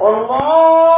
اللہ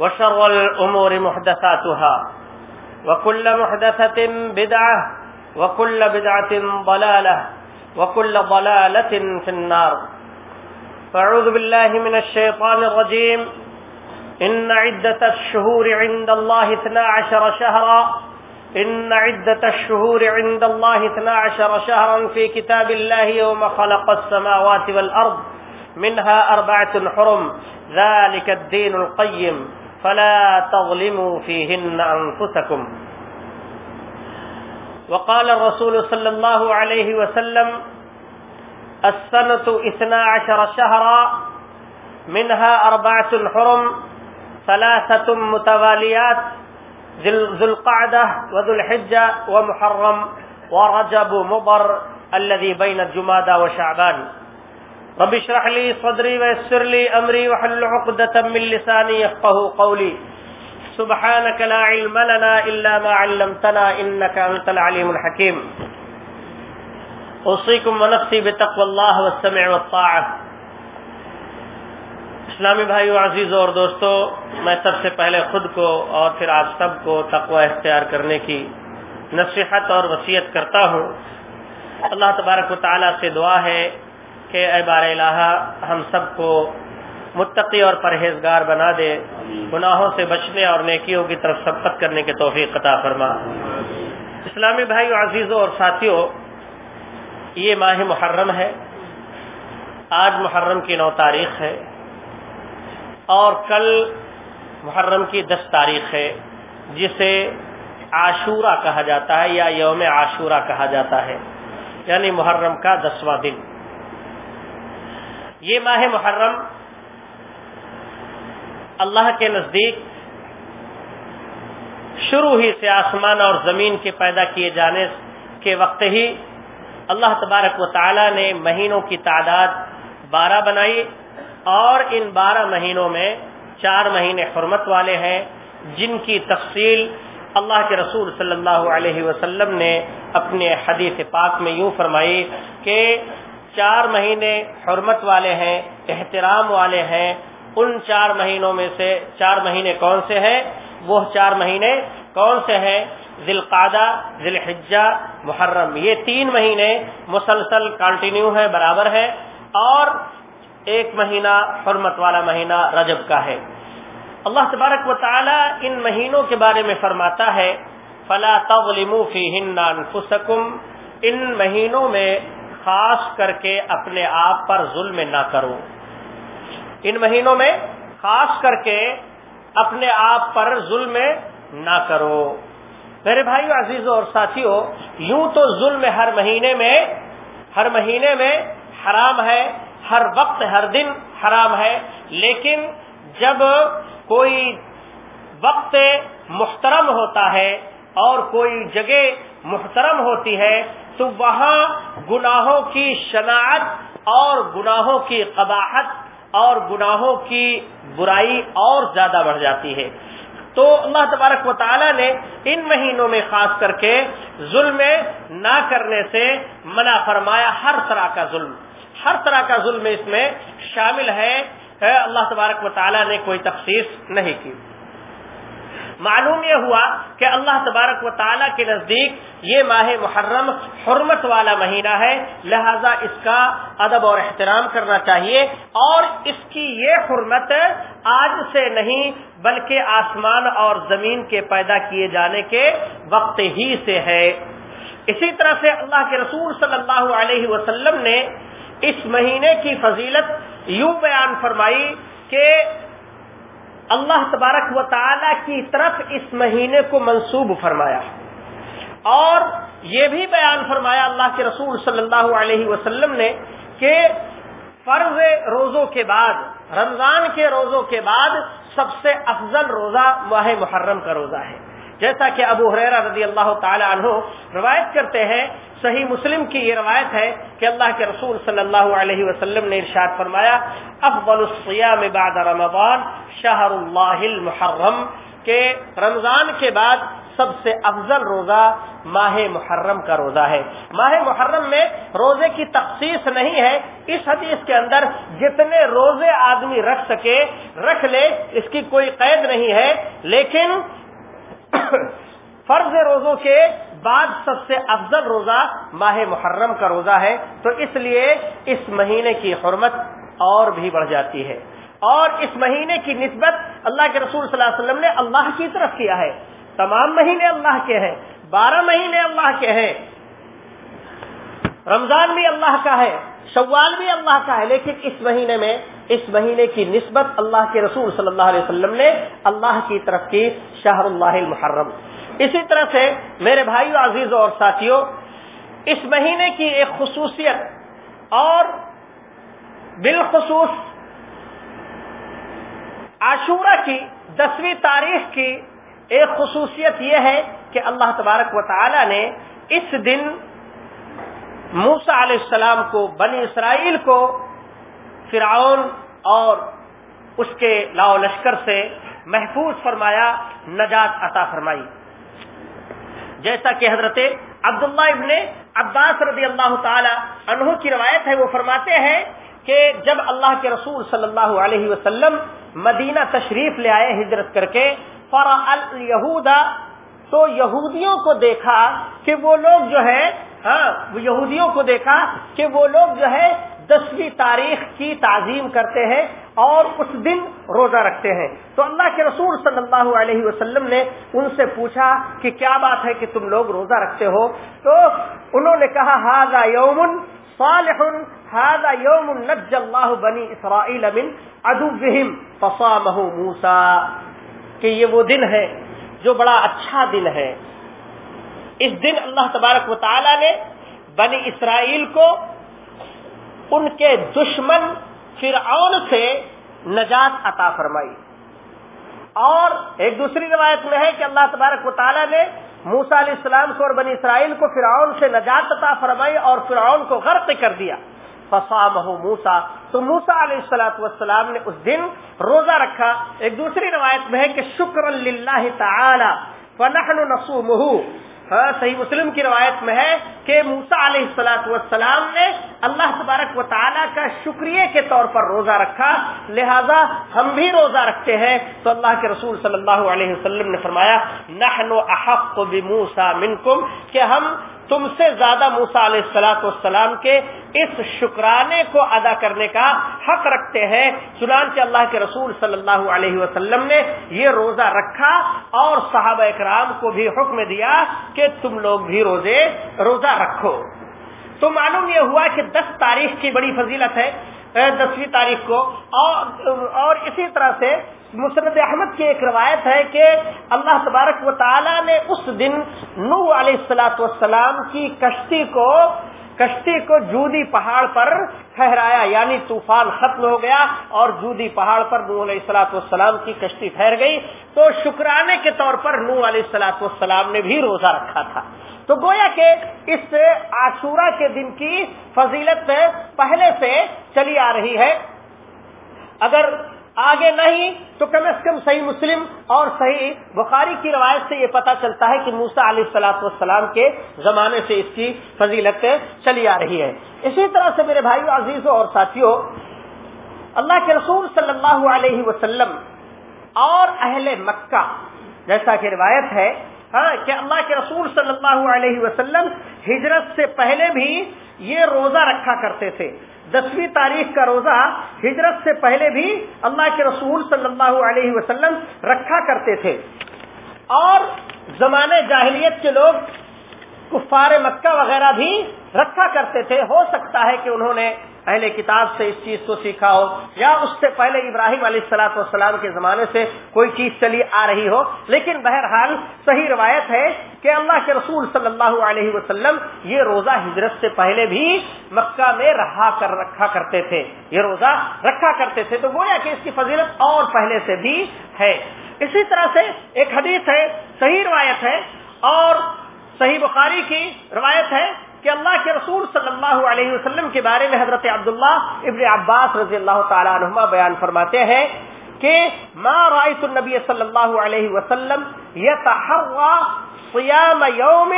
وشر الأمور محدثاتها وكل محدثة بدعة وكل بدعة ضلالة وكل ضلالة في النار. فاعوذ بالله من الشيطان الرجيم. إن عدة الشهور عند الله اثنا عشر شهرا. إن عدة الشهور عند الله اثنا عشر شهرا في كتاب الله يوم خلق السماوات والأرض. منها أربعة حرم. ذلك الدين القيم. فلا تظلموا فيهن أنفسكم. وقال الرسول صلى الله عليه وسلم، السنة اثنا عشر شهرا، منها أربعة حرم، ثلاثة متواليات ذو القعدة وذو الحجة ومحرم، ورجب مضر الذي بين الجمادى وشعبان. رب اشرح لي صدري ويسر لي امري واحلل عقدة من لساني يفقهوا قولي. سبحانك لا علم لنا الا ما علمتنا انك انت العليم الحكيم. اوصيكم ونفسي بتقوى الله والسمع والطاعه اسلامی بھائیو عزیز اور دوستو، میں سب سے پہلے خود کو اور پھر آپ سب کو تقوی اختیار کرنے کی نصیحت اور وصیت کرتا ہوں۔ اللہ تبارک و تعالیٰ سے دعا ہے کہ اے بار الہ ہم سب کو متقی اور پرہیزگار بنا دے گناہوں سے بچنے اور نیکیوں کی طرف سبقت کرنے کے توفیق قطع فرما۔ اسلامی بھائی عزیزوں اور ساتھیوں یہ ماہ محرم ہے۔ آج محرم کی نو تاریخ ہے۔ اور کل محرم کی دس تاریخ ہے جسے عاشورہ کہا جاتا ہے یا یوم عاشورہ کہا جاتا ہے یعنی محرم کا دسواں دن۔ یہ ماہ محرم اللہ کے نزدیک شروع ہی سے آسمان اور زمین کے پیدا کیے جانے کے وقت ہی اللہ تبارک و تعالی نے مہینوں کی تعداد بارہ بنائی اور ان بارہ مہینوں میں چار مہینے حرمت والے ہیں جن کی تفصیل اللہ کے رسول صلی اللہ علیہ وسلم نے اپنے حدیث پاک میں یوں فرمائی کہ چار مہینے حرمت والے ہیں، احترام والے ہیں، ان چار مہینوں میں سے چار مہینے کون سے ہیں؟ وہ چار مہینے کون سے ہیں؟ ذی القادہ ذی الحجہ محرم، یہ تین مہینے مسلسل کنٹینیو ہے برابر ہے اور ایک مہینہ حرمت والا مہینہ رجب کا ہے۔ اللہ تبارک و تعالی ان مہینوں کے بارے میں فرماتا ہے، فلا تظلموا فیہن انفسکم ان مہینوں میں خاص کر کے اپنے آپ پر ظلم نہ کرو۔ ان مہینوں میں خاص کر کے اپنے آپ پر ظلم نہ کرو۔ میرے بھائیو عزیزوں اور ساتھیوں یوں تو ظلم ہر مہینے میں، ہر مہینے میں حرام ہے، ہر وقت، ہر دن حرام ہے، لیکن جب کوئی وقت محترم ہوتا ہے اور کوئی جگہ محترم ہوتی ہے تو وہاں گناہوں کی شناعت اور گناہوں کی قباحت اور گناہوں کی برائی اور زیادہ بڑھ جاتی ہے۔ تو اللہ تبارک و تعالی نے ان مہینوں میں خاص کر کے ظلم نہ کرنے سے منع فرمایا ہر طرح کا ظلم۔ ہر طرح کا ظلم اس میں شامل ہے۔ اللہ تبارک و تعالی نے کوئی تخصیص نہیں کی۔ معلوم یہ ہوا کہ اللہ تبارک و تعالیٰ کے نزدیک یہ ماہ محرم حرمت والا مہینہ ہے، لہذا اس کا ادب اور احترام کرنا چاہیے۔ اور اس کی یہ حرمت آج سے نہیں، بلکہ آسمان اور زمین کے پیدا کیے جانے کے وقت ہی سے ہے۔ اسی طرح سے اللہ کے رسول صلی اللہ علیہ وسلم نے اس مہینے کی فضیلت یوں بیان فرمائی کہ اللہ تبارک و تعالی کی طرف اس مہینے کو منسوب فرمایا اور یہ بھی بیان فرمایا اللہ کے رسول صلی اللہ علیہ وسلم نے کہ فرض روزوں کے بعد، رمضان کے روزوں کے بعد سب سے افضل روزہ ماہ محرم کا روزہ ہے۔ جیسا کہ ابو حریرہ رضی اللہ تعالی عنہ روایت کرتے ہیں صحیح مسلم کی یہ روایت ہے کہ اللہ کے رسول صلی اللہ علیہ وسلم نے ارشاد فرمایا، افضل الصیام بعد رمضان شہر اللہ المحرم، کہ رمضان کے بعد سب سے افضل روزہ ماہ محرم کا روزہ ہے۔ ماہ محرم میں روزے کی تخصیص نہیں ہے، اس حدیث کے اندر جتنے روزے آدمی رکھ سکے، رکھ لے، اس کی کوئی قید نہیں ہے، لیکن فرض روزوں کے بعد سب سے افضل روزہ ماہ محرم کا روزہ ہے، تو اس لیے اس مہینے کی حرمت اور بھی بڑھ جاتی ہے۔ اور اس مہینے کی نسبت اللہ کے رسول صلی اللہ علیہ وسلم نے اللہ کی طرف کیا ہے۔ تمام مہینے اللہ کے ہیں، بارہ مہینے اللہ کے ہیں۔ رمضان بھی اللہ کا ہے، شوال بھی اللہ کا ہے، لیکن اس مہینے میں، اس مہینے کی نسبت اللہ کے رسول صلی اللہ علیہ وسلم نے اللہ کی طرف کی شہر اللہ المحرم۔ اسی طرح سے میرے بھائیو عزیزوں اور ساتھیوں اس مہینے کی ایک خصوصیت اور بالخصوص عاشورہ کی دسویں تاریخ کی ایک خصوصیت یہ ہے کہ اللہ تبارک و تعالی نے اس دن موسا علیہ السلام کو، بنی اسرائیل کو، فرعون اور اس کے لاؤ لشکر سے محفوظ فرمایا، نجات عطا فرمائی۔ جیسا کہ حضرت عبداللہ ابن عباس رضی اللہ تعالی عنہ کی روایت ہے، وہ فرماتے ہیں کہ جب اللہ کے رسول صلی اللہ علیہ وسلم مدینہ تشریف لے آئے ہجرت کر کے فرا الہودا تو یہودیوں کو دیکھا کہ وہ لوگ جو ہے ہاں یہودیوں کو دیکھا کہ وہ لوگ جو ہے دسویں تاریخ کی تعظیم کرتے ہیں۔ اور اس دن روزہ رکھتے ہیں۔ تو اللہ کے رسول صلی اللہ علیہ وسلم نے ان سے پوچھا کہ کیا بات ہے کہ تم لوگ روزہ رکھتے ہو؟ تو انہوں نے کہا ہاضا یومن صالح ہاضا یوم نج اللہ بنی اسرائیل من ادوہم فصامہ موسا کہ یہ وہ دن ہے جو بڑا اچھا دن ہے۔ اس دن اللہ تبارک و تعالی نے بنی اسرائیل کو ان کے دشمن فرعون سے نجات عطا فرمائی۔ اور ایک دوسری روایت میں ہے کہ اللہ تبارک و تعالیٰ نے موسا علیہ السلام کو اور بنی اسرائیل کو فرعون سے نجات عطا فرمائی اور فرعون کو غرق کر دیا۔ فسا موسا تو موسا علیہ السلاۃ والسلام نے اس دن روزہ رکھا۔ ایک دوسری روایت میں ہے کہ شکر اللہ تعالی، فنحن نصومہ ہاں، صحیح مسلم کی روایت میں ہے کہ موسا علیہ السلاۃ والسلام نے اللہ تبارک و تعالیٰ کا شکریہ کے طور پر روزہ رکھا۔ لہذا ہم بھی روزہ رکھتے ہیں۔ تو اللہ کے رسول صلی اللہ علیہ وسلم نے فرمایا، نحن احق بموسا منکم کہ ہم تم سے زیادہ موسا علیہ السلاۃ والسلام کے اس شکرانے کو ادا کرنے کا حق رکھتے ہیں۔ چنانچہ اللہ کے رسول صلی اللہ علیہ وسلم نے یہ روزہ رکھا اور صحابہ اکرام کو بھی حکم دیا کہ تم لوگ بھی روزے، روزہ رکھو۔ تو معلوم یہ ہوا کہ دس تاریخ کی بڑی فضیلت ہے۔ دسویں تاریخ کو۔ اور اور اسی طرح سے مسرد احمد کی ایک روایت ہے کہ اللہ تبارک و تعالی نے اس دن نو علیہ السلاۃ والسلام کی کشتی کو کشتی کو جودی پہاڑ پر ٹھہرایا یعنی طوفان ختم ہو گیا اور جودی پہاڑ پر نو علیہ السلاۃ والسلام کی کشتی ٹھہر گئی۔ تو شکرانے کے طور پر نو علیہ السلاۃ والسلام نے بھی روزہ رکھا تھا۔ تو گویا کہ اس عاشورہ کے دن کی فضیلت پہلے سے چلی آ رہی ہے۔ اگر آگے نہیں تو کم از کم صحیح مسلم اور صحیح بخاری کی روایت سے یہ پتا چلتا ہے کہ موسا علیہ السلاط والسلام کے زمانے سے اس کی فضیلت چلی آ رہی ہے۔ اسی طرح سے میرے بھائیو، عزیزوں اور ساتھیوں، اللہ کے رسول صلی اللہ علیہ وسلم اور اہل مکہ، جیسا کہ روایت ہے ہاں کہ اللہ کے رسول صلی اللہ علیہ وسلم ہجرت سے پہلے بھی یہ روزہ رکھا کرتے تھے۔ دسویں تاریخ کا روزہ ہجرت سے پہلے بھی اللہ کے رسول صلی اللہ علیہ وسلم رکھا کرتے تھے۔ اور زمانے جاہلیت کے لوگ کفار مکہ وغیرہ بھی رکھا کرتے تھے۔ ہو سکتا ہے کہ انہوں نے اہل کتاب سے اس چیز کو سیکھا ہو یا اس سے پہلے ابراہیم علیہ السلاۃ والسلام کے زمانے سے کوئی چیز چلی آ رہی ہو۔ لیکن بہرحال صحیح روایت ہے کہ اللہ کے رسول صلی اللہ علیہ وسلم یہ روزہ ہجرت سے پہلے بھی مکہ میں رہا کر رکھا کرتے تھے۔ یہ روزہ رکھا کرتے تھے۔ تو گویا کہ اس کی فضیلت اور پہلے سے بھی ہے۔ اسی طرح سے ایک حدیث ہے، صحیح روایت ہے اور صحیح بخاری کی روایت ہے کہ اللہ کے رسول صلی اللہ علیہ وسلم کے بارے میں حضرت عبداللہ ابن عباس رضی اللہ تعالیٰ عنہما بیان فرماتے ہیں کہ ما رائت النبی صلی اللہ علیہ وسلم یتحرى صیام یوم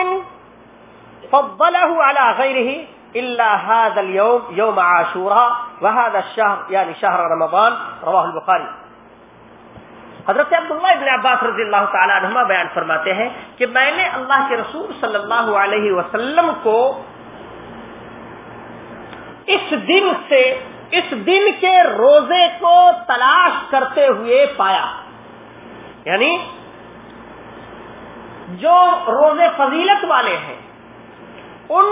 فضله على غیره الا هذا اليوم يوم عاشوراء وهذا الشهر يعني شهر رمضان رواه البخاری. حضرت عبداللہ ابن عباس رضی اللہ تعالی عنہ بیان فرماتے ہیں کہ میں نے اللہ کے رسول صلی اللہ علیہ وسلم کو اس دن سے اس دن کے روزے کو تلاش کرتے ہوئے پایا۔ یعنی جو روزے فضیلت والے ہیں، ان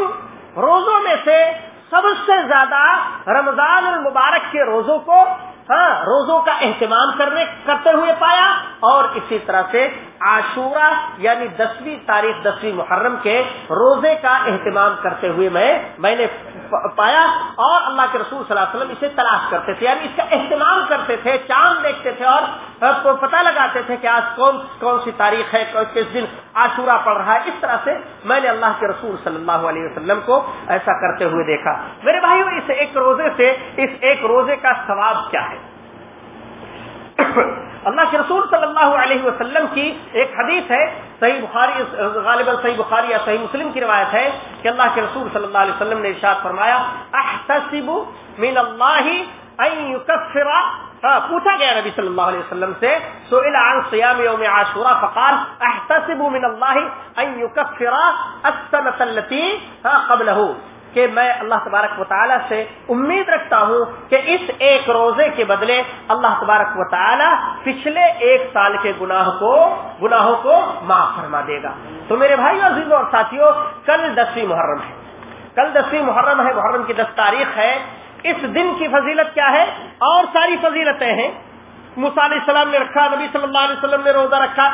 روزوں میں سے سب سے زیادہ رمضان المبارک کے روزوں کو ہاں روزوں کا اہتمام کرنے کرتے ہوئے پایا اور اسی طرح سے عاشورہ یعنی دسویں تاریخ دسویں محرم کے روزے کا اہتمام کرتے ہوئے میں میں نے پایا اور اللہ کے رسول صلی اللہ علیہ وسلم اسے تلاش کرتے تھے یعنی اس کا اہتمام کرتے تھے، چاند دیکھتے تھے اور پتہ لگاتے تھے کہ آج کون کون سی تاریخ ہے کس دن عاشورہ پڑ رہا ہے۔ اس طرح سے میں نے اللہ کے رسول صلی اللہ علیہ وسلم کو ایسا کرتے ہوئے دیکھا۔ میرے بھائیو، اس ایک روزے سے، اس ایک روزے کا ثواب کیا ہے؟ اللہ کے رسول صلی اللہ علیہ وسلم کی ایک حدیث ہے، صحیح بخاری، غالباً صحیح بخاری یا صحیح مسلم کی روایت ہے کہ اللہ کے رسول صلی اللہ علیہ وسلم نے ارشاد فرمایا احتسب من اللہ ان یکفر. ہاں پوچھا گیا نبی صلی اللہ علیہ وسلم سے، سئل عن صيام يوم عاشوراء فقال احتسب من الله ان يكفر السنه التي ہاں، قبله کہ میں اللہ تبارک و تعالیٰ سے امید رکھتا ہوں کہ اس ایک روزے کے بدلے اللہ تبارک و تعالیٰ پچھلے ایک سال کے گناہ کو گناہوں کو معاف فرما دے گا۔ تو میرے بھائی عزیزوں اور ساتھیوں کل دسویں محرم ہے۔ کل دسویں محرم ہے، محرم کی دس تاریخ ہے۔ اس دن کی فضیلت کیا ہے؟ اور ساری فضیلتیں ہیں۔ علیہ السلام نے رکھا، نبی صلی اللہ علیہ وسلم نے روزہ رکھا۔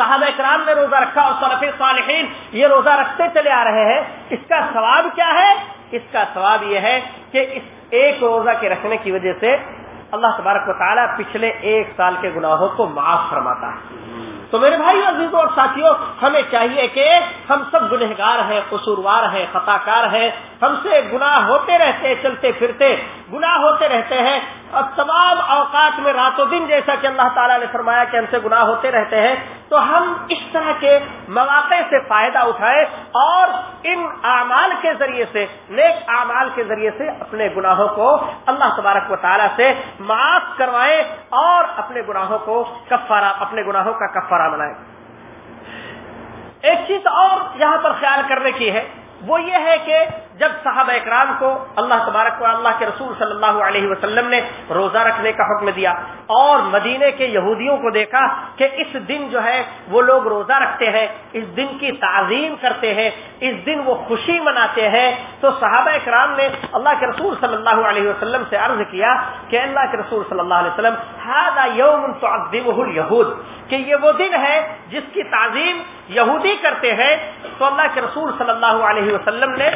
صحابہ اکرام نے روزہ رکھا اور صلف صالحین یہ روزہ رکھتے چلے آ رہے ہیں۔ اس کا ثواب کیا ہے؟ اس کا ثواب یہ ہے کہ اس ایک روزہ کے رکھنے کی وجہ سے اللہ تبارک و تعالیٰ پچھلے ایک سال کے گناہوں کو معاف فرماتا ہے۔ تو میرے بھائی عزیزوں اور ساتھیوں، ہمیں چاہیے کہ ہم سب گنہگار ہیں، قصوروار ہیں خطا کار ہیں۔ ہم سے گناہ ہوتے رہتے، چلتے پھرتے گناہ ہوتے رہتے ہیں۔ اور تمام اوقات میں رات و دن جیسا کہ اللہ تعالیٰ نے فرمایا کہ ہم سے گناہ ہوتے رہتے ہیں تو ہم اس طرح کے مواقع سے فائدہ اٹھائے اور ان اعمال کے ذریعے سے، نیک اعمال کے ذریعے سے اپنے گناہوں کو اللہ تبارک و تعالیٰ سے معاف کروائے اور اپنے گناہوں کو کفارہ، اپنے گناہوں کا کفارہ بنائے ایک چیز اور یہاں پر خیال کرنے کی ہے، وہ یہ ہے کہ جب صحابہ اکرام کو اللہ تبارک و اللہ کے رسول صلی اللہ علیہ وسلم نے روزہ رکھنے کا حکم دیا اور مدینے کے یہودیوں کو دیکھا کہ اس دن جو ہے وہ لوگ روزہ رکھتے ہیں، اس دن کی تعظیم کرتے ہیں، اس دن وہ خوشی مناتے ہیں۔ تو صحابہ اکرام نے اللہ کے رسول صلی اللہ علیہ وسلم سے عرض کیا کہ اللہ کے رسول صلی اللہ علیہ وسلم یوم یہود کہ یہ وہ دن ہے جس کی تعظیم یہودی کرتے ہیں۔ تو اللہ کے رسول صلی اللہ علیہ وسلم نے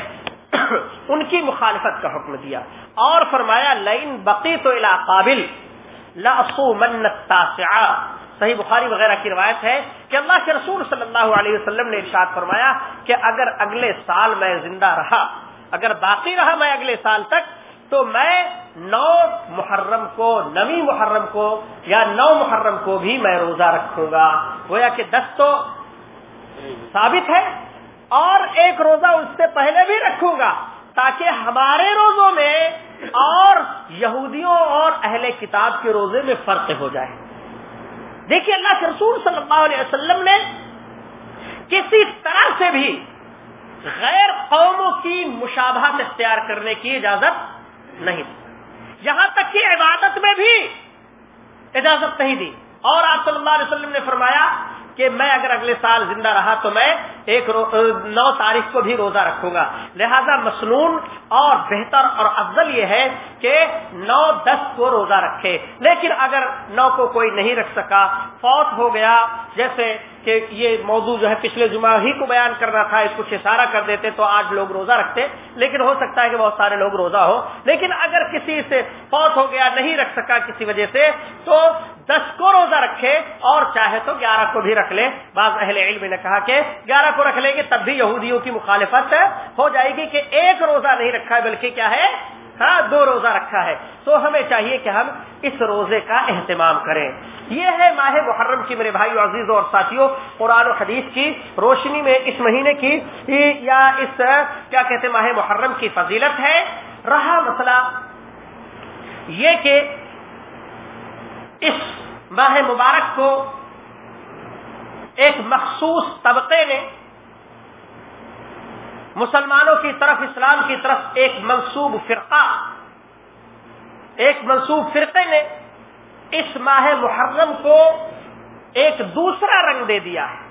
ان کی مخالفت کا حکم دیا اور فرمایا لائن بقی تو قابل صحیح بخاری وغیرہ کی روایت ہے کہ اللہ کے رسول صلی اللہ علیہ وسلم نے ارشاد فرمایا کہ اگر اگلے سال میں زندہ رہا، اگر باقی رہا میں اگلے سال تک، تو میں نو محرم کو نوی محرم کو یا نو محرم کو بھی میں روزہ رکھوں گا. گویا کہ دس تو ثابت ہے؟ اور ایک روزہ اس سے پہلے بھی رکھوں گا تاکہ ہمارے روزوں میں اور یہودیوں اور اہل کتاب کے روزے میں فرق ہو جائے۔ دیکھیے اللہ کے رسول صلی اللہ علیہ وسلم نے کسی طرح سے بھی غیر قوموں کی مشابہت اختیار کرنے کی اجازت نہیں دی۔ یہاں تک کہ عبادت میں بھی اجازت نہیں دی۔ اور آپ صلی اللہ علیہ وسلم نے فرمایا کہ میں اگر اگلے سال زندہ رہا تو میں ایک نو تاریخ کو بھی روزہ رکھوں گا۔ لہذا مصنون اور بہتر اور افضل یہ ہے کہ نو دس کو روزہ رکھے۔ لیکن اگر نو کو کوئی نہیں رکھ سکا، فوت ہو گیا، جیسے کہ یہ موضوع جو ہے پچھلے جمعہ ہی کو بیان کرنا تھا، اس کو اشارہ کر دیتے تو آج لوگ روزہ رکھتے، لیکن ہو سکتا ہے کہ بہت سارے لوگ روزہ ہو، لیکن اگر کسی سے فوت ہو گیا، نہیں رکھ سکا کسی وجہ سے، تو دس کو روزہ رکھے اور چاہے تو گیارہ کو بھی رکھ لے۔ بعض اہل علم نے کہا کہ گیارہ کو رکھ لیں گے تب بھی یہودیوں کی مخالفت ہو جائے گی کہ ایک روزہ نہیں رکھا ہے، بلکہ کیا ہے؟ ہاں دو روزہ رکھا ہے۔ تو ہمیں چاہیے کہ ہم اس روزے کا اہتمام کریں۔ یہ ہے ماہ محرم کی میرے بھائی عزیز اور ساتھیوں، قرآن و حدیث کی روشنی میں اس مہینے کی یا اس، کیا کہتے ماہ محرم کی فضیلت ہے۔ رہا مسئلہ یہ کہ اس ماہ مبارک کو ایک مخصوص طبقے نے مسلمانوں کی طرف، اسلام کی طرف ایک منصوب فرقہ، ایک منصوب فرقے نے اس ماہ محرم کو ایک دوسرا رنگ دے دیا ہے،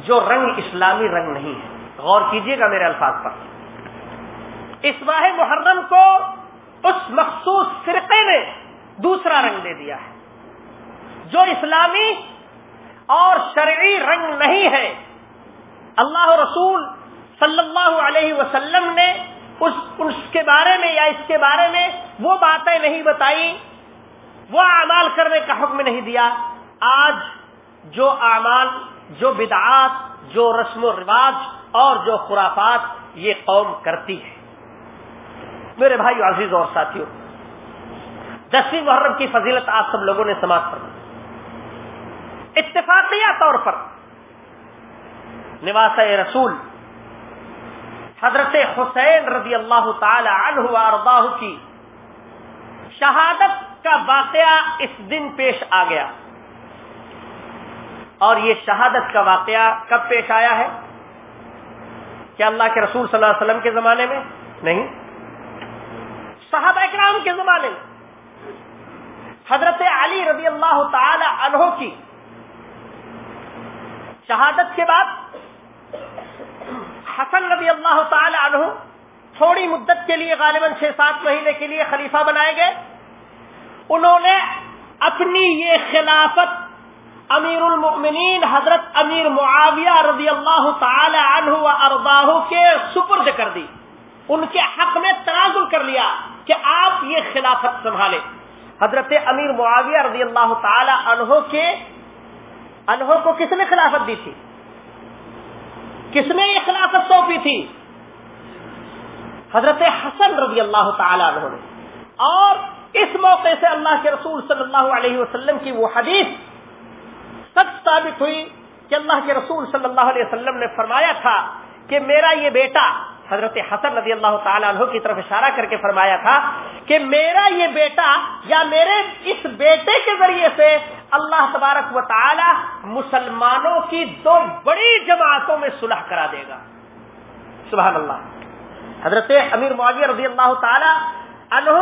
جو رنگ اسلامی رنگ نہیں ہے۔ غور کیجیے گا میرے الفاظ پر۔ اس ماہ محرم کو اس مخصوص فرقے نے دوسرا رنگ دے دیا ہے، جو اسلامی اور شرعی رنگ نہیں ہے۔ اللہ رسول صلی اللہ علیہ وسلم نے اس اس کے بارے میں یا اس کے بارے میں وہ باتیں نہیں بتائی۔ وہ اعمال کرنے کا حکم نہیں دیا۔ آج جو اعمال، جو بدعات، جو رسم و رواج اور جو خرافات یہ قوم کرتی ہے۔ میرے بھائی عزیز اور ساتھیوں، دسویں محرم کی فضیلت آپ سب لوگوں نے سماعت کر اتفاقیہ طور پر نواس رسول حضرت حسین رضی اللہ تعالی عنہ کی شہادت کا واقعہ اس دن پیش آ گیا۔ اور یہ شہادت کا واقعہ کب پیش آیا ہے؟ کیا اللہ کے رسول صلی اللہ علیہ وسلم کے زمانے میں؟ نہیں۔ صحابہ اکرام کے زمانے میں۔ حضرت علی رضی اللہ تعالی عنہ کی شہادت کے بعد حسن رضی اللہ تعالی عنہ تھوڑی مدت کے لیے، غالباً چھ سات مہینے کے لیے خلیفہ بنائے گئے۔ انہوں نے اپنی یہ خلافت امیر المؤمنین حضرت امیر معاویہ رضی اللہ تعالی عنہ و ارباہ کے سپرد کر دی۔ ان کے حق میں تنازل کر لیا کہ آپ یہ خلافت سنبھالیں۔ حضرت امیر معاویہ رضی اللہ تعالی عنہ کے انہوں کو کس نے خلافت دی تھی؟ کس نے یہ خلافت سونپی تھی؟ حضرت حسن رضی اللہ تعالی عنہ نے۔ اور اس موقع سے اللہ کے رسول صلی اللہ علیہ وسلم کی وہ حدیث سچ ثابت ہوئی کہ اللہ کے رسول صلی اللہ علیہ وسلم نے فرمایا تھا کہ میرا یہ بیٹا حضرت حسن رضی اللہ تعالیٰ عنہ کی طرف اشارہ کر کے فرمایا تھا کہ میرا یہ بیٹا یا میرے اس بیٹے کے ذریعے سے اللہ تبارک و تعالی مسلمانوں کی دو بڑی جماعتوں میں صلح کرا دے گا۔ سبحان اللہ۔ حضرت امیر معاویہ رضی اللہ تعالی عنہ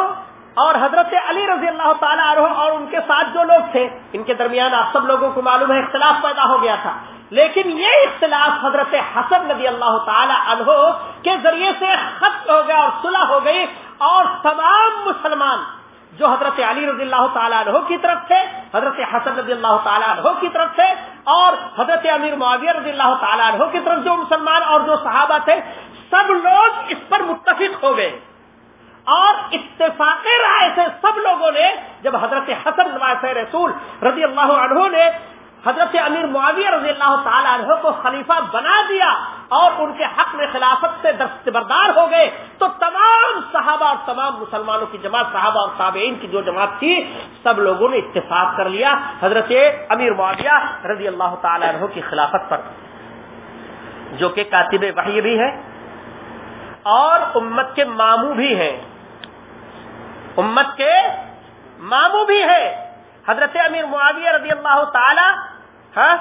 اور حضرت علی رضی اللہ تعالیٰ عنہ اور ان کے ساتھ جو لوگ تھے، ان کے درمیان آپ سب لوگوں کو معلوم ہے اختلاف پیدا ہو گیا تھا۔ لیکن یہ اختلاف حضرت حسن نبی اللہ تعالی عنہ کے ذریعے سے ختم ہو گیا اور صلح ہو گئی اور تمام مسلمان جو حضرت علی رضی اللہ تعالیٰ عنہ کی طرف تھے، حضرت حسن رضی اللہ تعالیٰ عنہ کی طرف تھے اور حضرت امیر معاویہ رضی اللہ تعالیٰ عنہ کی طرف جو مسلمان اور جو صحابہ تھے، سب لوگ اس پر متفق ہو گئے۔ اور اتفاق رائے سے سب لوگوں نے، جب حضرت حسن نواز رسول رضی اللہ عنہ نے حضرت امیر معاویہ رضی اللہ تعالیٰ عنہ کو خلیفہ بنا دیا اور ان کے حق میں خلافت سے دستبردار ہو گئے، تو تمام صحابہ اور تمام مسلمانوں کی جماعت، صحابہ اور تابعین کی جو جماعت تھی، سب لوگوں نے اتفاق کر لیا حضرت امیر معاویہ رضی اللہ تعالیٰ عنہ کی خلافت پر، جو کہ کاتب وحی بھی ہے اور امت کے ماموں بھی ہیں۔ امت کے ماموں بھی ہے حضرت امیر معاویہ رضی اللہ تعالی ہاں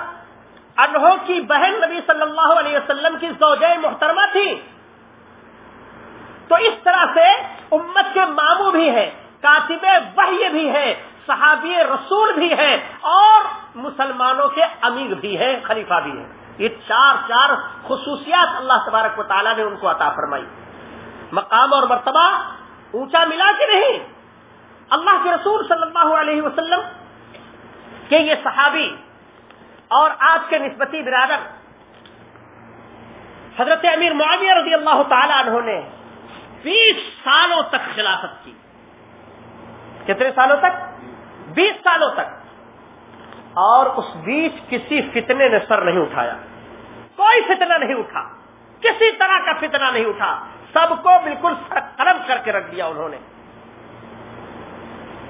انہوں کی بہن نبی صلی اللہ علیہ وسلم کی زوجہ محترمہ تھی۔ تو اس طرح سے امت کے ماموں بھی ہیں، کاتب وحی بھی ہے صحابی رسول بھی ہے اور مسلمانوں کے امیر بھی ہیں، خلیفہ بھی ہیں۔ یہ چار چار خصوصیات اللہ تبارک و تعالیٰ نے ان کو عطا فرمائی۔ مقام اور مرتبہ اونچا ملا کہ نہیں؟ اللہ کے رسول صلی اللہ علیہ وسلم کہ یہ صحابی اور آج کے نسبتی برادر، حضرت امیر معاویہ رضی اللہ تعالی عنہ نے بیس سالوں تک خلافت کی۔ کتنے سالوں تک؟ بیس سالوں تک۔ اور اس بیچ کسی فتنے نے سر نہیں اٹھایا۔ کوئی فتنہ نہیں اٹھا۔ کسی طرح کا فتنہ نہیں اٹھا۔ سب کو بالکل قلم کر کے رکھ دیا انہوں نے۔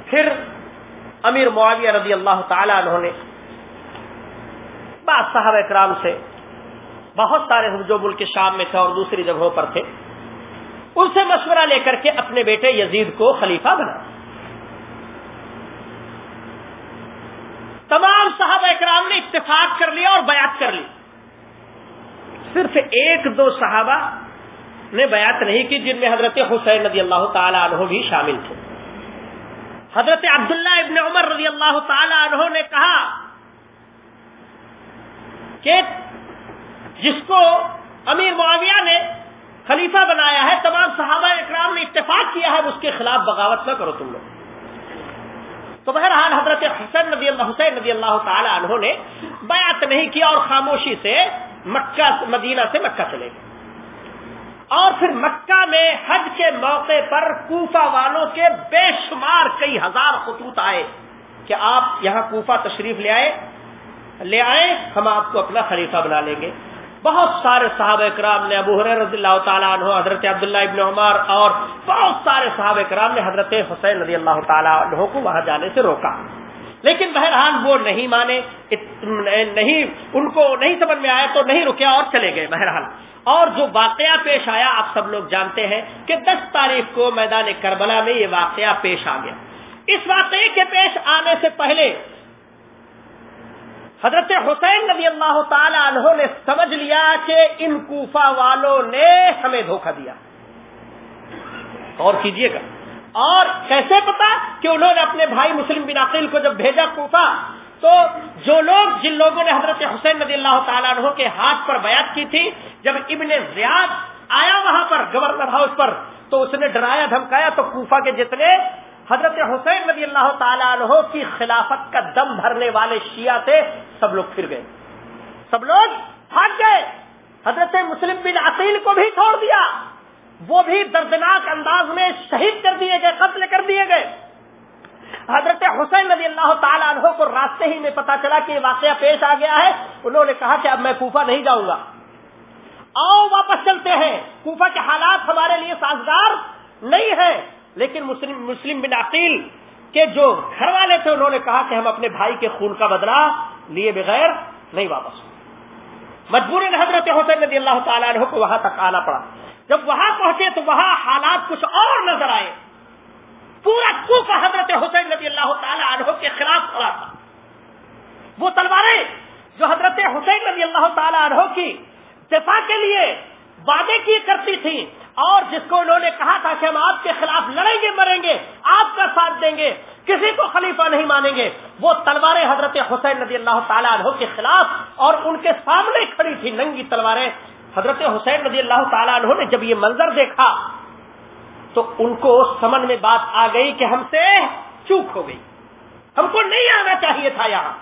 پھر امیر معاویہ رضی اللہ تعالی انہوں نے بعض صاحب اکرام سے بہت سارے جو ملک شام میں تھے اور دوسری جگہوں پر تھے۔ ان سے مشورہ لے کر کے اپنے بیٹے یزید کو خلیفہ بنا۔ تمام صاحب اکرام نے اتفاق کر لیا اور بیعت کر لی۔ صرف ایک دو صحابہ نے بیعت نہیں کی جن میں حضرت حسین رضی اللہ تعالی عنہ بھی شامل تھے۔ حضرت عبداللہ ابن عمر رضی اللہ تعالی عنہ نے کہا کہ جس کو امیر معاویہ نے خلیفہ بنایا ہے، تمام صحابہ اکرام نے اتفاق کیا ہے، اس کے خلاف بغاوت نہ کرو تم لوگ۔ تو بہرحال حضرت حسین نبی اللہ، حسین نبی اللہ تعالی عنہ نے بیعت نہیں کیا اور خاموشی سے مکہ، مدینہ سے مکہ چلے گئے۔ اور پھر مکہ میں حج کے موقع پر کوفہ والوں کے بے شمار کئی ہزار خطوط آئے کہ آپ یہاں کوفہ تشریف لے آئے لے آئے، ہم آپ کو اپنا خلیفہ بنا لیں گے۔ بہت سارے صحابہ کرام نے ابو رضی اللہ تعالیٰ عنہ، حضرت عبداللہ ابن عمر اور بہت سارے صحابہ کرام نے حضرت حسین رضی اللہ تعالیٰ عنہ کو وہاں جانے سے روکا۔ لیکن بہرحال وہ نہیں مانے نہیں، ان کو نہیں سمجھ میں آیا تو نہیں رکیا اور چلے گئے بہرحال۔ اور جو واقعہ پیش آیا، آپ سب لوگ جانتے ہیں کہ دس تاریخ کو میدان کربلا میں یہ واقعہ پیش آ گیا۔ اس واقعے کے پیش آنے سے پہلے حضرت حسین نبی اللہ تعالی عنہ نے سمجھ لیا کہ ان کوفہ والوں نے ہمیں دھوکہ دیا۔ اور کیجیے گا۔ اور کیسے پتا کہ انہوں نے اپنے بھائی مسلم بن عقیل کو جب بھیجا کوفہ، تو جو لوگ، جن لوگوں نے حضرت حسین رضی اللہ تعالیٰ عنہ کے ہاتھ پر بیعت کی تھی، جب ابن زیاد آیا وہاں پر، گورنر ہاؤس پر، تو اس نے ڈرایا، دھمکایا، تو کوفہ کے جتنے حضرت حسین رضی اللہ تعالیٰ عنہ کی خلافت کا دم بھرنے والے شیعہ تھے، سب لوگ پھر گئے۔ سب لوگ بھاگ گئے۔ حضرت مسلم بن عقیل کو بھی چھوڑ دیا۔ وہ بھی دردناک انداز میں شہید کر دیے گئے، قتل کر دیے گئے۔ حضرت حسین رضی اللہ تعالیٰ عنہ کو راستے ہی میں پتا چلا کہ یہ واقعہ پیش آ گیا ہے۔ انہوں نے کہا کہ اب میں کوفہ نہیں جاؤں گا۔ آؤ واپس چلتے ہیں۔ کوفہ کے حالات ہمارے لیے سازگار نہیں ہے لیکن مسلم مسلم بن عقیل کے جو گھر والے تھے، انہوں نے کہا کہ ہم اپنے بھائی کے خون کا بدلہ لیے بغیر نہیں واپس۔ مجبور حضرت حسین رضی اللہ تعالیٰ عنہ کو وہاں تک آنا پڑا۔ جب وہاں پہنچے تو وہاں حالات کچھ اور نظر آئے۔ پورا کوفہ حضرت حسین نبی اللہ تعالی عنہ کے خلاف کھڑا تھا۔ وہ تلواریں جو حضرت حسین رضی اللہ تعالیٰ عنہ کی دفاع کے لیے وعدے کی کرتی تھی اور جس کو انہوں نے کہا تھا کہ ہم آپ کے خلاف لڑیں گے، مریں گے، آپ کا ساتھ دیں گے، کسی کو خلیفہ نہیں مانیں گے۔ وہ تلواریں حضرت حسین رضی اللہ تعالیٰ عنہ کے خلاف اور ان کے سامنے کھڑی تھی ننگی تلواریں حضرت حسین رضی اللہ تعالیٰ عنہ نے جب یہ منظر دیکھا تو ان کو سمن میں بات آ گئی کہ ہم سے چوک ہو گئی۔ ہم کو نہیں آنا چاہیے تھا یہاں۔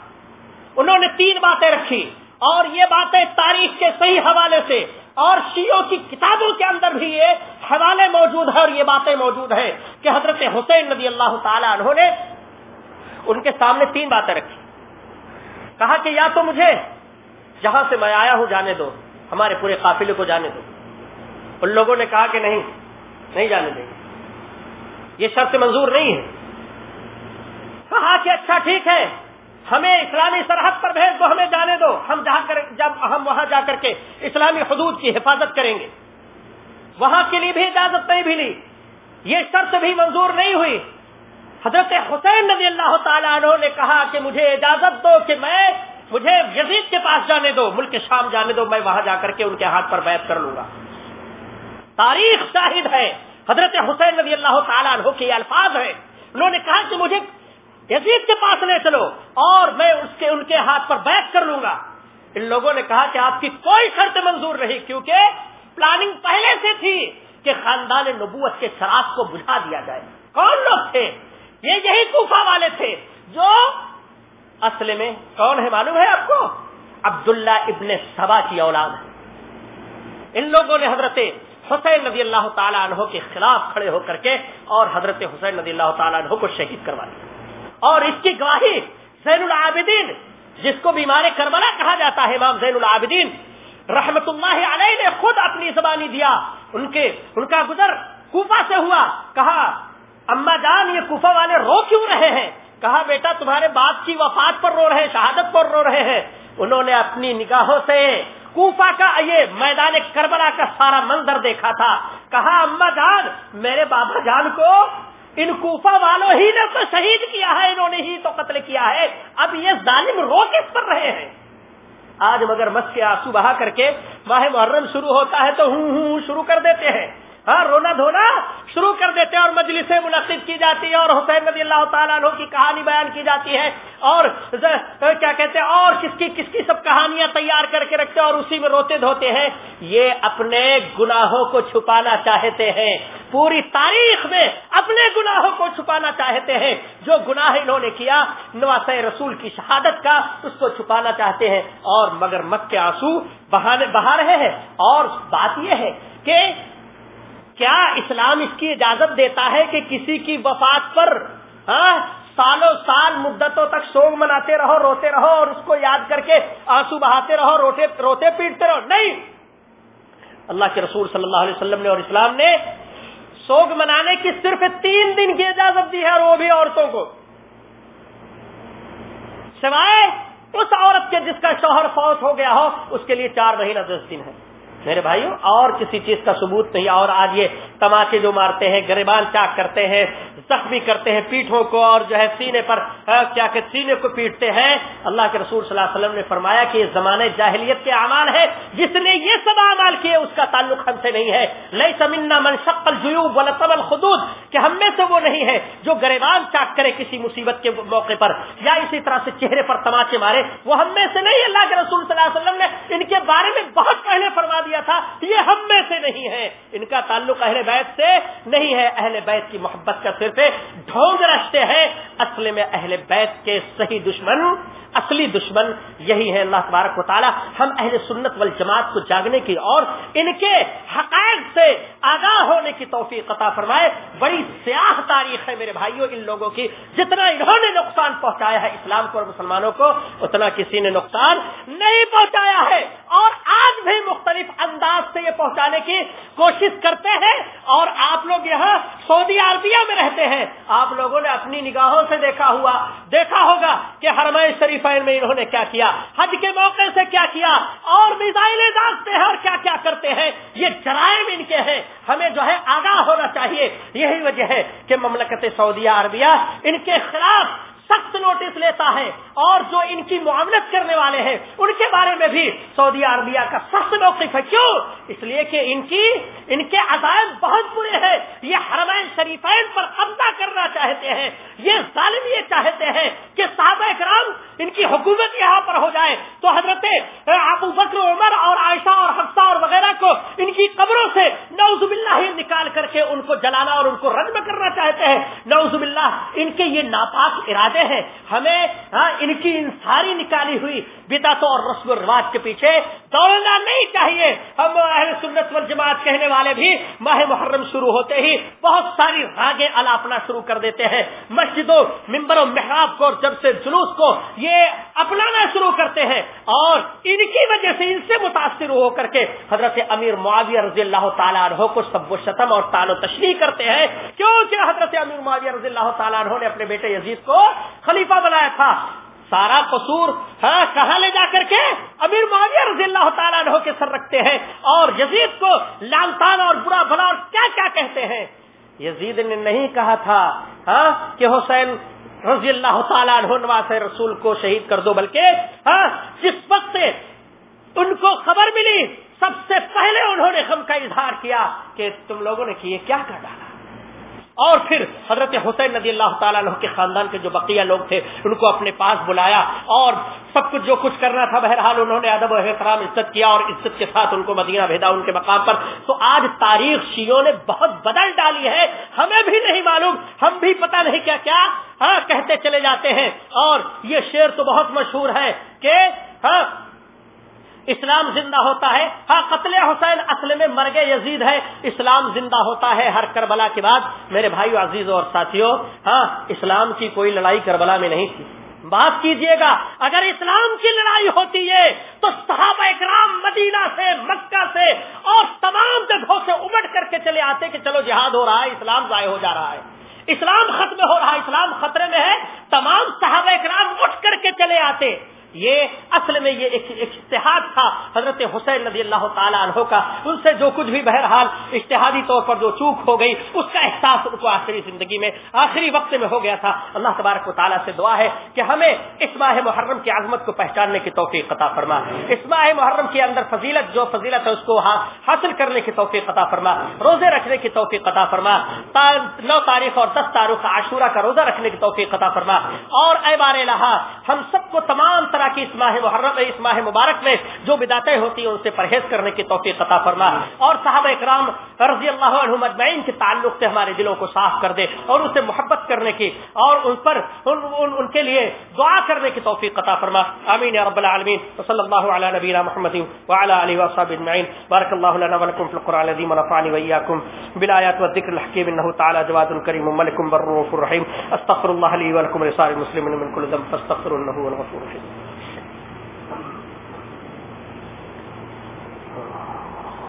انہوں نے تین باتیں رکھی اور یہ باتیں تاریخ کے صحیح حوالے سے اور شیعوں کی کتابوں کے اندر بھی یہ حوالے موجود ہیں اور یہ باتیں موجود ہیں کہ حضرت حسین نبی اللہ تعالی انہوں نے ان کے سامنے تین باتیں رکھی۔ کہا کہ یا تو مجھے جہاں سے میں آیا ہوں جانے دو۔ ہمارے پورے قافلے کو جانے دو۔ ان لوگوں نے کہا کہ نہیں نہیں جانے دیں یہ شرط منظور نہیں ہے۔ کہا کہ اچھا ٹھیک ہے، ہمیں اسلامی سرحد پر بھیج دو، ہمیں جانے دو۔ ہم جا کر، جب ہم وہاں جا کر کے اسلامی حدود کی حفاظت کریں گے۔ وہاں کے لیے بھی اجازت نہیں ملی۔ یہ شرط بھی منظور نہیں ہوئی۔ حضرت حسین نبی اللہ تعالیٰ عنہ نے کہا کہ مجھے اجازت دو کہ میں مجھے یزید کے پاس جانے دو، ملک شام جانے دو، میں وہاں جا کر کے ان کے ہاتھ پر بیعت کر لوں گا۔ تاریخ شاہد ہے، حضرت حسین نبی اللہ تعالیٰ عنہ کے الفاظ ہیں۔ انہوں نے کہا کہ مجھے یزید کے پاس لے چلو اور میں اس کے، ان کے ہاتھ پر بیٹھ کر لوں گا۔ ان لوگوں نے کہا کہ آپ کی کوئی شرط منظور نہیں، کیونکہ پلاننگ پہلے سے تھی کہ خاندان نبوت کے شراک کو بجھا دیا جائے۔ کون لوگ تھے؟ یہ یہی کوفہ والے تھے جو اصل میں کون ہے معلوم ہے آپ کو؟ عبداللہ ابن سبا کی اولاد ہے۔ ان لوگوں نے حضرت حسین نبی اللہ تعالیٰ عنہ کے خلاف کھڑے ہو کر کے اور حضرت حسین نبی اللہ تعالیٰ عنہ کو شہید کروا دیا اور اس کی گواہی زین العابدین، جس کو بیمار کربلا کہا جاتا ہے، امام زین العابدین رحمت اللہ علیہ نے خود اپنی زبانی دیا۔ ان کے، ان کا گزر کوفہ سے ہوا، کہا، اما جان، یہ کوفہ والے رو کیوں رہے ہیں؟ کہا، بیٹا، تمہارے باپ کی وفات پر رو رہے ہیں، شہادت پر رو رہے ہیں. انہوں نے اپنی نگاہوں سے کوفہ کا یہ میدان کربلا کا سارا منظر دیکھا تھا۔ کہا، اما جان، میرے بابا جان کو ان کوفہ والوں ہی نے تو شہید کیا ہے، انہوں نے ہی تو قتل کیا ہے۔ اب یہ ظالم رو کس پر رہے ہیں؟ آج مگر مس کے آنسو بہا کر کے ماہ محرم شروع ہوتا ہے تو ہوں ہوں شروع کر دیتے ہیں۔ ہاں رونا دھونا شروع کر دیتے ہیں اور مجلسیں منعقد کی جاتی ہے اور حسین رضی اللہ تعالیٰ عنہ کی کہانی بیان کی جاتی ہے اور کیا کہتے ہیں، اور کس کی کس کی سب کہانیاں تیار کر کے رکھتے ہیں اور اسی میں روتے دھوتے ہیں۔ یہ اپنے گناہوں کو چھپانا چاہتے ہیں۔ پوری تاریخ میں اپنے گناہوں کو چھپانا چاہتے ہیں۔ جو گناہ انہوں نے کیا نواس رسول کی شہادت کا، اس کو چھپانا چاہتے ہیں۔ اور مگر مت کے آنسو بہا رہے ہیں۔ اور بات یہ ہے کہ کیا اسلام اس کی اجازت دیتا ہے کہ کسی کی وفات پر ہاں سالوں سال مدتوں تک سوگ مناتے رہو، روتے رہو اور اس کو یاد کر کے آنسو بہاتے رہو، روتے روتے، پیٹتے رہو۔ نہیں! اللہ کے رسول صلی اللہ علیہ وسلم نے اور اسلام نے سوگ منانے کی صرف تین دن کی اجازت دی ہے اور وہ بھی عورتوں کو۔ سوائے اس عورت کے جس کا شوہر فوت ہو گیا ہو، اس کے لیے چار مہینہ دس دن ہے۔ میرے بھائیوں اور کسی چیز کا ثبوت نہیں، اور آج یہ تماچے جو مارتے ہیں، گریبان چاک کرتے ہیں زخمی کرتے ہیں پیٹھوں کو اور جو ہے سینے پر کیا کہ سینے کو پیٹتے ہیں۔ اللہ کے رسول صلی اللہ علیہ وسلم نے فرمایا کہ یہ زمانے جاہلیت کے اعمال ہے جس نے یہ سب اعمال کیے، اس کا تعلق ہم سے نہیں ہے۔ لئی سمنا من شکل جیوب ولطمل خدود کہ ہم میں سے وہ نہیں ہے جو گریبان چاک کرے کسی مصیبت کے موقع پر، یا اسی طرح سے چہرے پر تماچے مارے۔ وہ ہم میں سے نہیں۔ اللہ کے رسول صلی اللہ علیہ وسلم نے ان کے بارے میں بہت پہلے فرما دیا تھا یہ ہم میں سے نہیں ہے۔ ان کا تعلق اہل بیت سے نہیں ہے۔ اہل بیت کی محبت کا صرف ڈھونگ رکھتے ہیں اصل میں اہل بیت کے صحیح دشمن اصلی دشمن یہی ہے اللہ تبارک و تعالی۔ ہم اہل سنت والجماعت کو جاگنے کی اور ان کے حقائق سے آگاہ ہونے کی توفیق عطا فرمائے۔ بڑی سیاہ تاریخ ہے میرے بھائیوں ان لوگوں کی۔ جتنا انہوں نے نقصان پہنچایا ہے اسلام کو اور مسلمانوں کو، اتنا کسی نے نقصان نہیں پہنچایا ہے۔ اور آج بھی مختلف انداز سے یہ پہنچانے کی کوشش کرتے ہیں۔ اور آپ لوگ یہاں سعودی عربیہ میں رہتے ہیں۔ آپ لوگوں نے اپنی نگاہوں سے دیکھا ہوا، دیکھا ہوگا کہ حرمۂ شریف میں انہوں نے کیا کیا؟ حج کے موقع سے کیا کیا؟ اور میزائلیں داغتے ہیں اور کیا کیا کرتے ہیں؟ یہ جرائم ان کے ہیں۔ ہمیں جو ہے آگاہ ہونا چاہیے۔ یہی وجہ ہے کہ مملکت سعودیہ عربیہ ان کے خلاف سخت نوٹس لیتا ہے۔ اور جو ان کی معاملت کرنے والے ہیں، ان کے بارے میں بھی سعودی عربیہ کا سخت موقف ہے۔ کیوں؟ اس لیے کہ ان کی، ان کے عزائم بہت برے ہیں۔ یہ حرمین شریفین پر قبضہ کرنا چاہتے ہیں۔ یہ ظالم یہ چاہتے ہیں کہ صحابہ ان کی حکومت یہاں پر ہو جائے تو حضرت ابو بکر عمر اور عائشہ اور حفصہ اور وغیرہ کو ان کی قبروں سے نوز باللہ نکال کر کے ان کو جلانا اور ان کو رجم کرنا چاہتے ہیں۔ نوز باللہ، ان کے یہ ناپاک ارادے ہیں۔ ہمیں ہاں، ان کی ان ساری نکالی ہوئی بدعتوں اور رسم و رواج کے پیچھے دوڑنا نہیں چاہیے۔ ہم اہل سنت والجماعت کہنے والے بھی ماہ محرم شروع ہوتے ہی بہت ساری راگیں الاپنا شروع کر دیتے ہیں۔ مسجدوں ممبر و محراب کو جب سے جلوس کو یہ اپنانا شروع کرتے ہیں۔ اور ان کی وجہ سے ان سے متاثر ہو کر کے حضرت امیر معاویہ رضی اللہ تعالیٰ عنہ کو سب و شتم اور تال و تشریح کرتے ہیں۔ کیونکہ حضرت امیر معاویہ رضی اللہ تعالیٰ عنہ نے اپنے بیٹے یزید کو خلیفہ بنایا تھا۔ سارا قصور ہاں کہاں لے جا کر کے امیر معاویہ رضی اللہ تعالیٰ عنہ کے سر رکھتے ہیں اور یزید کو لالتان اور برا بھلا اور کیا کیا کہتے ہیں؟ یزید نے نہیں کہا تھا ہاں کہ حسین رضی اللہ تعالیٰ عنہ نواز رسول کو شہید کر دو، بلکہ ہاں جس وقت ان کو خبر ملی۔ سب سے پہلے انہوں نے غم کا اظہار کیا کہ تم لوگوں نے کیے کیا کر ڈالا۔ اور پھر حضرت حسین نبی اللہ تعالیٰ عنہ کے خاندان کے جو بقیہ لوگ تھے، ان کو اپنے پاس بلایا اور سب کچھ جو کچھ کرنا تھا، بہرحال انہوں نے ادب و احترام، عزت کیا اور عزت کے ساتھ ان کو مدینہ بھیجا ان کے مقام پر۔ تو آج تاریخ شیوں نے بہت بدل ڈالی ہے۔ ہمیں بھی نہیں معلوم، ہم بھی پتہ نہیں کیا کیا ہاں کہتے چلے جاتے ہیں۔ اور یہ شعر تو بہت مشہور ہے کہ ہاں اسلام زندہ ہوتا ہے۔ ہاں قتل حسین اصل میں مرگ یزید ہے۔ اسلام زندہ ہوتا ہے ہر کربلا کے بعد۔ میرے بھائی عزیز اور ساتھیوں ہاں اسلام کی کوئی لڑائی کربلا میں نہیں تھی۔ بات کیجیے گا۔ اگر اسلام کی لڑائی ہوتی ہے، تو صحابہ اکرام مدینہ سے، مکہ سے اور تمام جگہوں سے امٹ کر کے چلے آتے کہ چلو جہاد ہو رہا ہے، اسلام ضائع ہو جا رہا ہے۔ اسلام ختم ہو رہا ہے، اسلام خطرے میں ہے۔ تمام صحابہ اکرام اٹھ کر کے چلے آتے۔ یہ اصل میں یہ ایک اشتہاد تھا حضرت حسین نبی اللہ تعالیٰ عنہ کا۔ ان سے جو کچھ بھی بہرحال اشتہادی طور پر جو چوک ہو گئی، اس کا احساس ان کو آخری زندگی میں، آخری وقت میں ہو گیا تھا۔ اللہ تبارک و تعالیٰ سے دعا ہے کہ ہمیں اس ماہ محرم کی عظمت کو پہچاننے کی توفیق قطع فرما۔ اس ماہ محرم کے اندر فضیلت، جو فضیلت ہے، اس کو ہاں، حاصل کرنے کی توفیق قطع فرما۔ روزے رکھنے کی توفیق قطع فرما۔ نو تاریخ اور دس تاریخ عاشورہ کا روزہ رکھنے کی توفیق قطع فرما۔ اور اے بار لہا، ہم سب کو تمام طرح کی اس ماہ محرم اس ماہ مبارک میں جو بداتیں ہوتی ہیں ان سے پرہیز کرنے کی توفیق عطا فرما۔ اور صحابہ اکرام رضی اللہ عنہ مجمعین کے تعلق سے ہمارے دلوں کو صاف کر دے اور ان سے محبت کرنے کی اور ان پر ان, ان, ان کے لیے دعا کرنے کی توفیق عطا فرما۔ امین یا رب العالمین۔ صلی اللہ علی نبینا محمد وعلى اله وصحبه اجمعین۔ بارک اللہ لنا ولکم فی القرآن العظیم ونفعني وإياكم بالآيات والذكر الحكيم انه تعالى جواد كريم ملك بر رحيم استغفر الله لي ولكم ولسائر المسلمين من كل ذنب فاستغفروا انه هو الغفور الرحيم